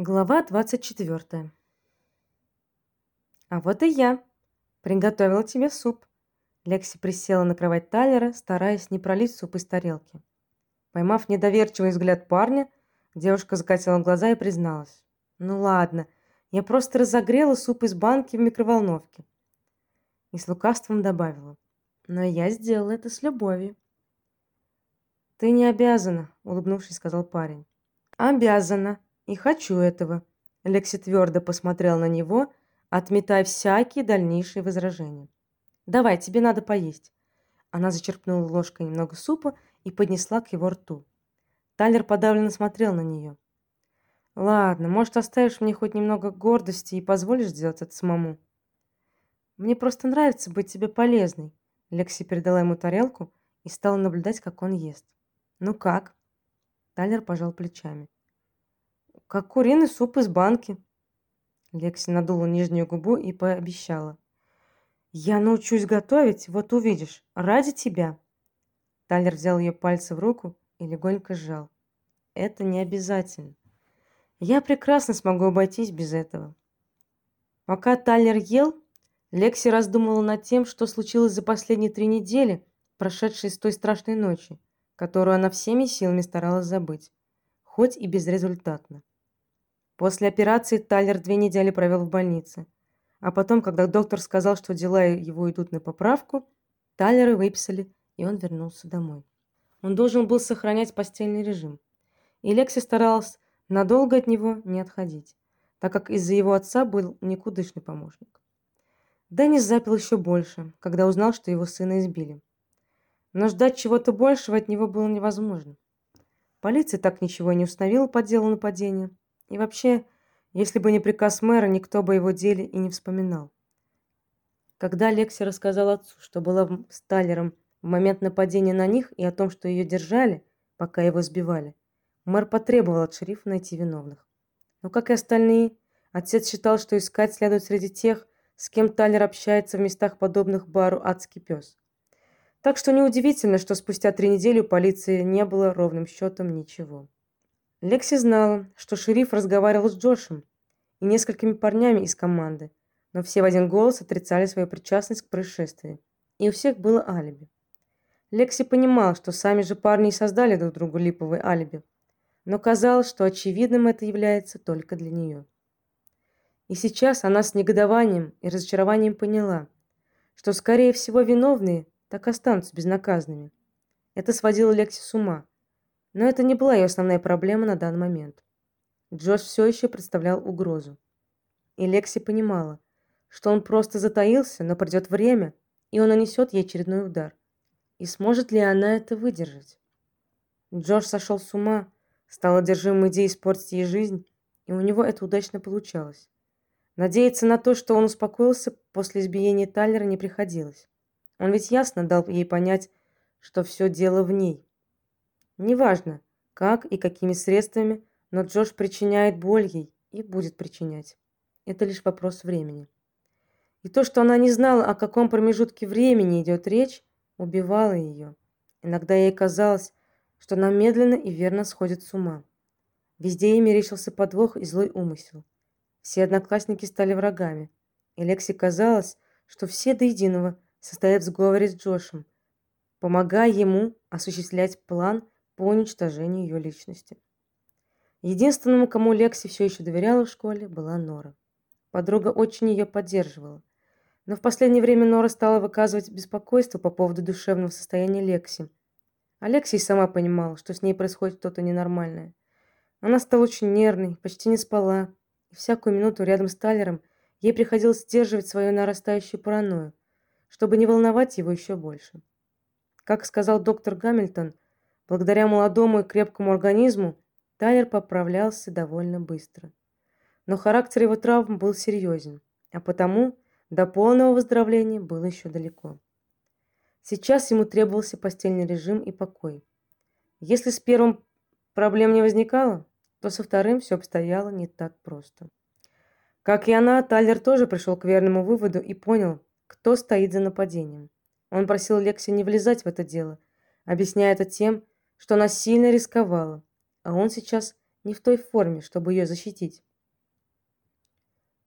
Глава двадцать четвертая. А вот и я. Приготовила тебе суп. Лекси присела на кровать Тайлера, стараясь не пролить суп из тарелки. Поймав недоверчивый взгляд парня, девушка закатила глаза и призналась: "Ну ладно, я просто разогрела суп из банки в микроволновке". И с лукавством добавила: "Но я сделала это с любовью". "Ты не обязана", улыбнувшись, сказал парень. "Обязана", и хочу этого. Лекси твердо посмотрел на него, отметая всякие дальнейшие возражения. Давай, тебе надо поесть. Она зачерпнула ложкой немного супа и поднесла к его рту. Тайлер подавленно смотрел на нее. Ладно, может, оставишь мне хоть немного гордости и позволишь сделать это самому. Мне просто нравится быть тебе полезной. Лекси передала ему тарелку и стала наблюдать, как он ест. Ну как? Тайлер пожал плечами. Как куриный суп из банки. Лекси надула нижнюю губу и пообещала: "Я научусь готовить, вот увидишь, ради тебя". Тайлер взял ее пальцы в руку и легонько сжал. "Это не обязательно. Я прекрасно смогу обойтись без этого". Пока Тайлер ел, Лекси раздумывала над тем, что случилось за последние три недели, прошедшие с той страшной ночи, которую она всеми силами старалась забыть, хоть и безрезультатно. После операции Тайлер две недели провел в больнице. А потом, когда доктор сказал, что дела его идут на поправку, Тайлера выписали, и он вернулся домой. Он должен был сохранять постельный режим. И Лекси старалась надолго от него не отходить, так как из-за его отца был никудышный помощник. Деннис запил еще больше, когда узнал, что его сына избили. Но ждать чего-то большего от него было невозможно. Полиция так ничего и не установила по делу нападения. И вообще, если бы не приказ мэра, никто бы его деле и не вспоминал. Когда Лекси рассказал отцу, что была с Талером в момент нападения на них и о том, что ее держали, пока его сбивали, мэр потребовал от шерифа найти виновных. Но как и остальные, отец считал, что искать следует среди тех, с кем Талер общается в местах подобных бару Адский пес. Так что неудивительно, что спустя три недели у полиции не было ровным счетом ничего. Лекси знала, что шериф разговаривал с Джошем и несколькими парнями из команды, но все в один голос отрицали свою причастность к происшествию, и у всех было алиби. Лекси понимала, что сами же парни и создали друг другу липовые алиби, но казалось, что очевидным это является только для нее. И сейчас она с негодованием и разочарованием поняла, что скорее всего виновные так останутся безнаказанными. Это сводило Лекси с ума. Но это не была ее основная проблема на данный момент. Джош все еще представлял угрозу. И Лекси понимала, что он просто затаился, но придет время, и он нанесет ей очередной удар. И сможет ли она это выдержать? Джош сошел с ума, стал одержимым идеей испортить ей жизнь, и у него это удачно получалось. Надеяться на то, что он успокоился после избиения Тайлера, не приходилось. Он ведь ясно дал ей понять, что все дело в ней. Неважно, как и какими средствами, но Джош причиняет боль ей и будет причинять. Это лишь вопрос времени. И то, что она не знала, о каком промежутке времени идет речь, убивало ее. Иногда ей казалось, что она медленно и верно сходит с ума. Везде ей мерещился подвох и злой умысел. Все одноклассники стали врагами, и Лекси казалось, что все до единого состоят в сговоре с Джошем, помогая ему осуществлять план по уничтожению ее личности. Единственному, кому Лекси все еще доверяла в школе, была Нора. Подруга очень ее поддерживала. Но в последнее время Нора стала выказывать беспокойство по поводу душевного состояния Лекси. Алексей сама понимала, что с ней происходит что-то ненормальное. Она стала очень нервной, почти не спала, и всякую минуту рядом с Талером ей приходилось сдерживать свою нарастающую паранойю, чтобы не волновать его еще больше. Как сказал доктор Гамильтон, Благодаря молодому и крепкому организму Тайлер поправлялся довольно быстро. Но характер его травм был серьезен, а потому до полного выздоровления было еще далеко. Сейчас ему требовался постельный режим и покой. Если с первым проблем не возникало, то со вторым все обстояло не так просто. Как и она, Тайлер тоже пришел к верному выводу и понял, кто стоит за нападением. Он просил Лекси не влезать в это дело, объясняя это тем, что она сильно рисковала, а он сейчас не в той форме, чтобы ее защитить.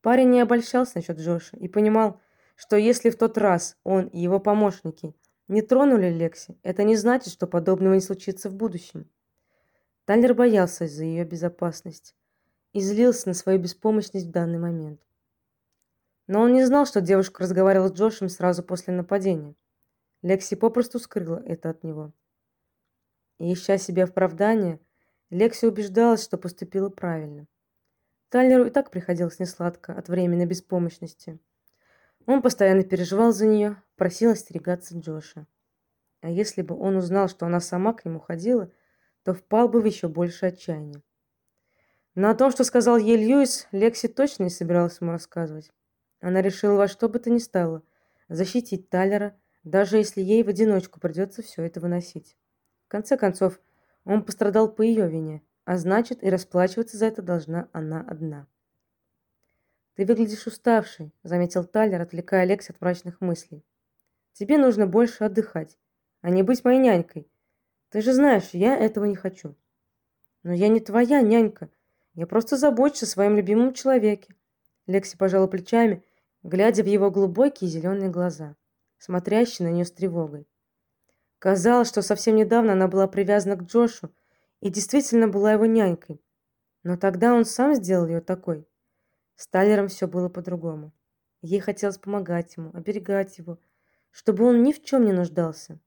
Парень не обольщался насчет Джоша и понимал, что если в тот раз он и его помощники не тронули Лекси, это не значит, что подобного не случится в будущем. Тайлер боялся за ее безопасность и злился на свою беспомощность в данный момент. Но он не знал, что девушка разговаривала с Джошем сразу после нападения. Лекси попросту скрыла это от него. И ища себе оправдание, Лекси убеждалась, что поступила правильно. Тайлеру и так приходилось несладко от временной беспомощности. Он постоянно переживал за нее, просил остерегаться Джоша. А если бы он узнал, что она сама к нему ходила, то впал бы в еще больше отчаяния. Но о том, что сказал ей Льюис, Лекси точно не собиралась ему рассказывать. Она решила во что бы то ни стало защитить Тайлера, даже если ей в одиночку придется все это выносить. Конце концов, он пострадал по ее вине, а значит, и расплачиваться за это должна она одна. Ты выглядишь уставшей, заметил Тайлер, отвлекая Лекси от мрачных мыслей. Тебе нужно больше отдыхать, а не быть моей нянькой. Ты же знаешь, я этого не хочу. Но я не твоя нянька. Я просто забочусь о своем любимом человеке. Лекси пожала плечами, глядя в его глубокие зеленые глаза, смотрящие на нее с тревогой. Казалось, что совсем недавно она была привязана к Джошу и действительно была его нянькой. Но тогда он сам сделал ее такой. С Тайлером все было по-другому. Ей хотелось помогать ему, оберегать его, чтобы он ни в чем не нуждался.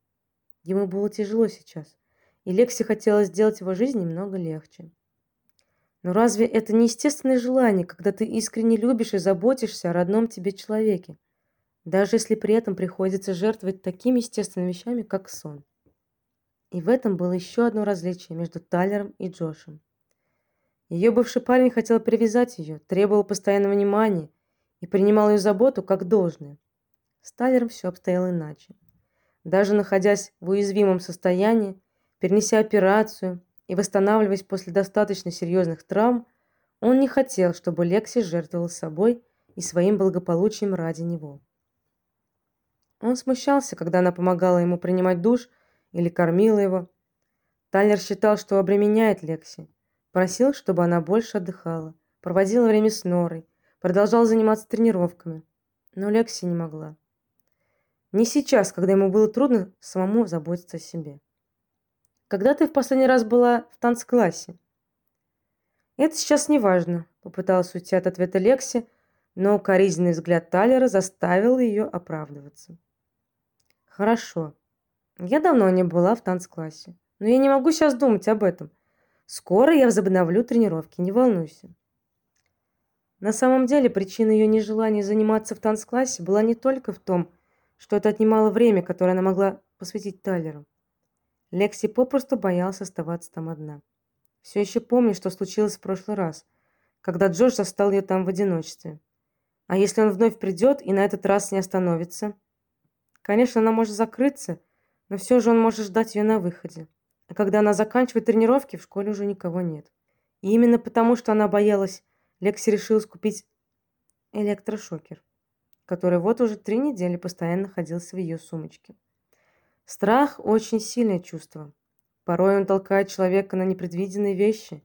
Ему было тяжело сейчас, и Лекси хотела сделать его жизнь немного легче. Но разве это не естественное желание, когда ты искренне любишь и заботишься о родном тебе человеке, даже если при этом приходится жертвовать такими естественными вещами, как сон? И в этом было еще одно различие между Тайлером и Джошем. Ее бывший парень хотел привязать ее, требовал постоянного внимания и принимал ее заботу как должное. С Тайлером все обстояло иначе. Даже находясь в уязвимом состоянии, перенеся операцию и восстанавливаясь после достаточно серьезных травм, он не хотел, чтобы Лекси жертвовала собой и своим благополучием ради него. Он смущался, когда она помогала ему принимать душ или кормила его. Тайлер считал, что обременяет Лекси, просил, чтобы она больше отдыхала, проводила время с Норой, продолжал заниматься тренировками, но Лекси не могла. Не сейчас, когда ему было трудно самому заботиться о себе. Когда ты в последний раз была в танцклассе? Это сейчас не важно, попыталась уйти от ответа Лекси, но укоризненный взгляд Талера заставил ее оправдываться. Хорошо. Я давно не была в танцклассе, но я не могу сейчас думать об этом. Скоро я возобновлю тренировки, не волнуйся. На самом деле, причина ее нежелания заниматься в танцклассе была не только в том, что это отнимало время, которое она могла посвятить Тайлеру. Лекси попросту боялась оставаться там одна. Все еще помню, что случилось в прошлый раз, когда Джордж застал ее там в одиночестве. А если он вновь придет и на этот раз не остановится? Конечно, она может закрыться, но все же он может ждать ее на выходе. А когда она заканчивает тренировки, в школе уже никого нет. И именно потому, что она боялась, Лекси решила купить электрошокер который вот уже три недели постоянно находился в ее сумочке. Страх очень сильное чувство. Порой он толкает человека на непредвиденные вещи.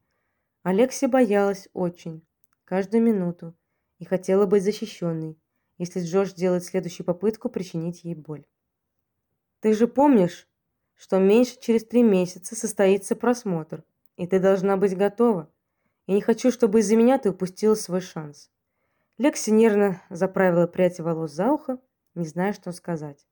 Алексия боялась очень, каждую минуту, и хотела быть защищенной, если Джош делает следующую попытку причинить ей боль. Ты же помнишь, что меньше через три месяца состоится просмотр, и ты должна быть готова. Я не хочу, чтобы из-за меня ты упустила свой шанс. Лекси нервно заправила прядь волос за ухо, не зная, что сказать.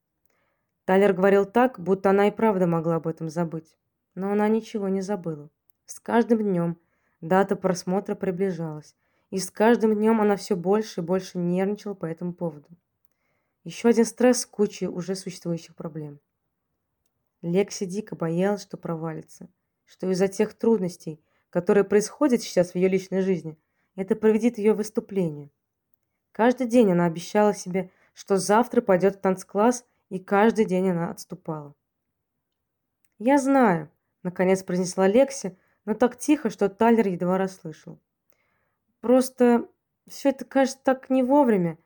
Тайлер говорил так, будто она и правда могла об этом забыть, но она ничего не забыла. С каждым днем дата просмотра приближалась, и с каждым днем она все больше и больше нервничала по этому поводу. Еще один стресс куче уже существующих проблем. Лекси дико боялась, что провалится, что из-за тех трудностей, которые происходят сейчас в ее личной жизни, это повредит ее выступление. Каждый день она обещала себе, что завтра пойдет в танцкласс, и каждый день она отступала. "Я знаю", наконец произнесла Лекси, но так тихо, что Тайлер едва расслышал. "Просто все это кажется так не вовремя.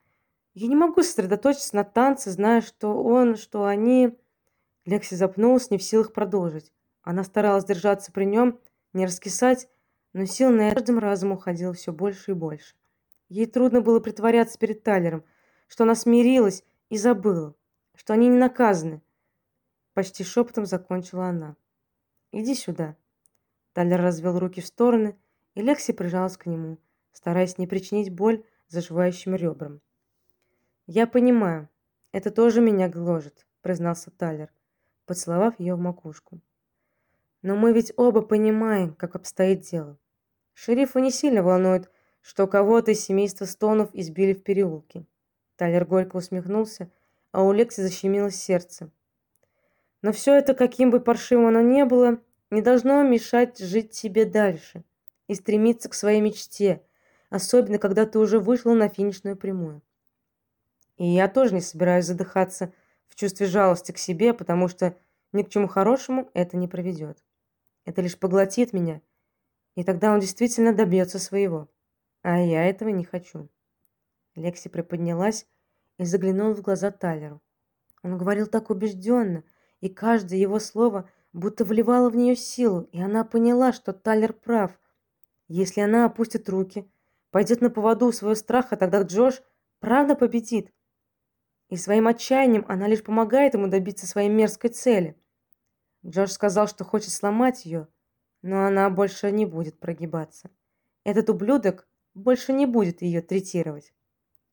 Я не могу сосредоточиться на танце, зная, что он, что они...» Лекси запнулась, не в силах продолжить. Она старалась держаться при нем, не раскисать, но сил на каждым разом уходило все больше и больше. Ей трудно было притворяться перед Тайлером, что она смирилась и забыла, что они не наказаны. Почти шепотом закончила она. Иди сюда. Тайлер развел руки в стороны, и Лекси прижалась к нему, стараясь не причинить боль заживающим ребрам. Я понимаю, это тоже меня гложет, признался Тайлер, поцеловав ее в макушку. Но мы ведь оба понимаем, как обстоит дело. Шерифу не сильно волнует, что кого-то из семейства Стонов избили в переулке. Тайлер горько усмехнулся, а у Лекси защемило сердце. Но все это, каким бы паршивым оно ни было, не должно мешать жить себе дальше и стремиться к своей мечте, особенно когда ты уже вышла на финишную прямую. И я тоже не собираюсь задыхаться в чувстве жалости к себе, потому что ни к чему хорошему это не приведет. Это лишь поглотит меня, и тогда он действительно добьется своего. А я этого не хочу. Лекси приподнялась и заглянула в глаза Тайлеру. Он говорил так убежденно, и каждое его слово будто вливало в нее силу, и она поняла, что Тайлер прав. Если она опустит руки, пойдет на поводу у своего страха, тогда Джош правда победит. И своим отчаянием она лишь помогает ему добиться своей мерзкой цели. Джош сказал, что хочет сломать ее, но она больше не будет прогибаться. Этот ублюдок больше не будет ее третировать.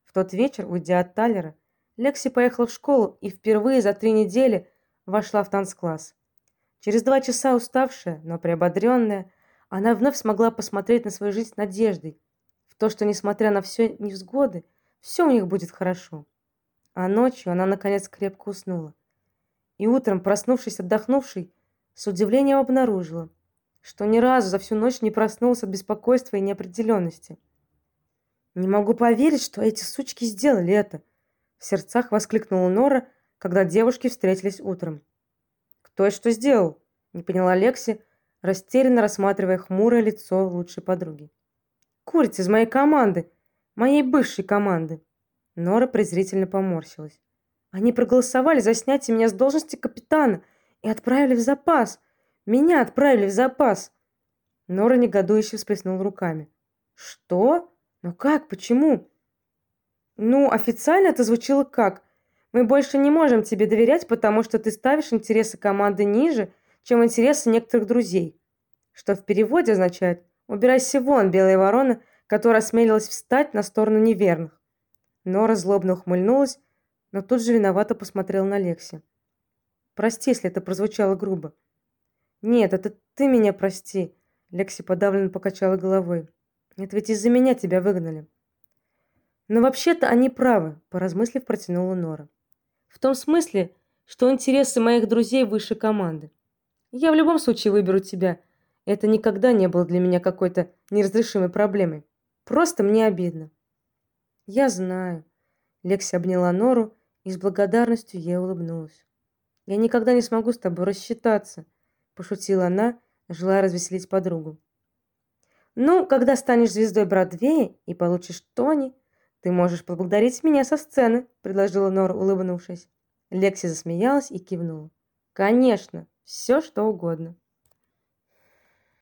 В тот вечер, уйдя от Таллера, Лекси поехала в школу и впервые за три недели вошла в танцкласс. Через два часа уставшая, но приободренная, она вновь смогла посмотреть на свою жизнь с надеждой, то, что несмотря на все невзгоды, все у них будет хорошо. А ночью она наконец крепко уснула. И утром, проснувшись отдохнувшей, с удивлением обнаружила, что ни разу за всю ночь не проснулась от беспокойства и неопределенности. Не могу поверить, что эти сучки сделали это, в сердцах воскликнула Нора, когда девушки встретились утром. Кто и что сделал? не поняла Лекси, растерянно рассматривая хмурое лицо лучшей подруги. Курица из моей команды, моей бывшей команды. Нора презрительно поморщилась. Они проголосовали за снятие меня с должности капитана и отправили в запас. Меня отправили в запас. Нора негодующе всплеснула руками. Что? Ну как? Почему? Ну, официально это звучало как: мы больше не можем тебе доверять, потому что ты ставишь интересы команды ниже, чем интересы некоторых друзей. Что в переводе означает: убирайся вон, белая ворона, которая осмелилась встать на сторону неверных. Нора злобно ухмыльнулась, но тут же виновато посмотрела на Лекси. Прости, если это прозвучало грубо. Нет, это ты меня прости, Лекси подавленно покачала головой. Это ведь из-за меня тебя выгнали. Но вообще-то они правы, поразмыслив, протянула Нора. В том смысле, что интересы моих друзей выше команды. Я в любом случае выберу тебя. Это никогда не было для меня какой-то неразрешимой проблемой. Просто мне обидно. Я знаю. Лекси обняла Нору и с благодарностью ей улыбнулась. Я никогда не смогу с тобой рассчитаться, пошутила она, желая развеселить подругу. Ну, когда станешь звездой Бродвея и получишь Тони, ты можешь поблагодарить меня со сцены, предложила Нора, улыбнувшись. Лекси засмеялась и кивнула. Конечно, все что угодно.